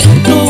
song